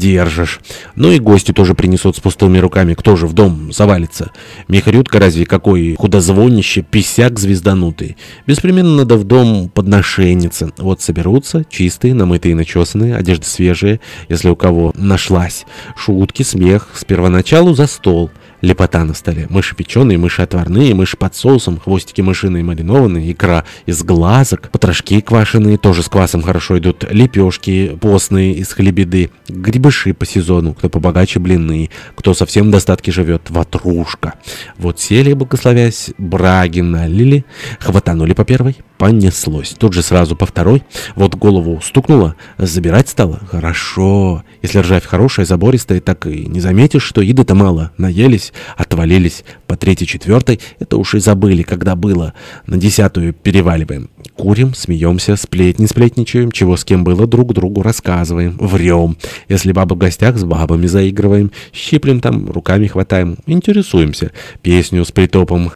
держишь. Ну и гости тоже принесут с пустыми руками, кто же в дом завалится. Михарютка разве какой худозвонище, писяк звезданутый. Беспременно надо в дом подношениться. Вот соберутся, чистые, намытые, начесанные, одежда свежая, если у кого нашлась. Шутки, смех, с первоначалу за стол. Лепота на столе. Мыши печеные, мыши отварные, мыши под соусом, хвостики мышиные маринованные, икра из глазок, потрошки квашеные, тоже с квасом хорошо идут, лепешки постные из хлебеды, грибыши по сезону, кто побогаче блины, кто совсем в достатке живет, ватрушка. Вот сели, благословясь, браги налили, хватанули по первой, понеслось. Тут же сразу по второй, вот голову стукнуло, забирать стало. Хорошо. Если ржавь хорошая, забористая, так и не заметишь, что еды-то мало. Наелись, отвалились по третьей, четвертой, это уж и забыли, когда было. На десятую переваливаем. Курим, смеемся, сплетни сплетничаем, чего с кем было, друг другу рассказываем, врем. Если баба в гостях, с бабами заигрываем, щиплем там, руками хватаем, интересуемся. Песню с притопом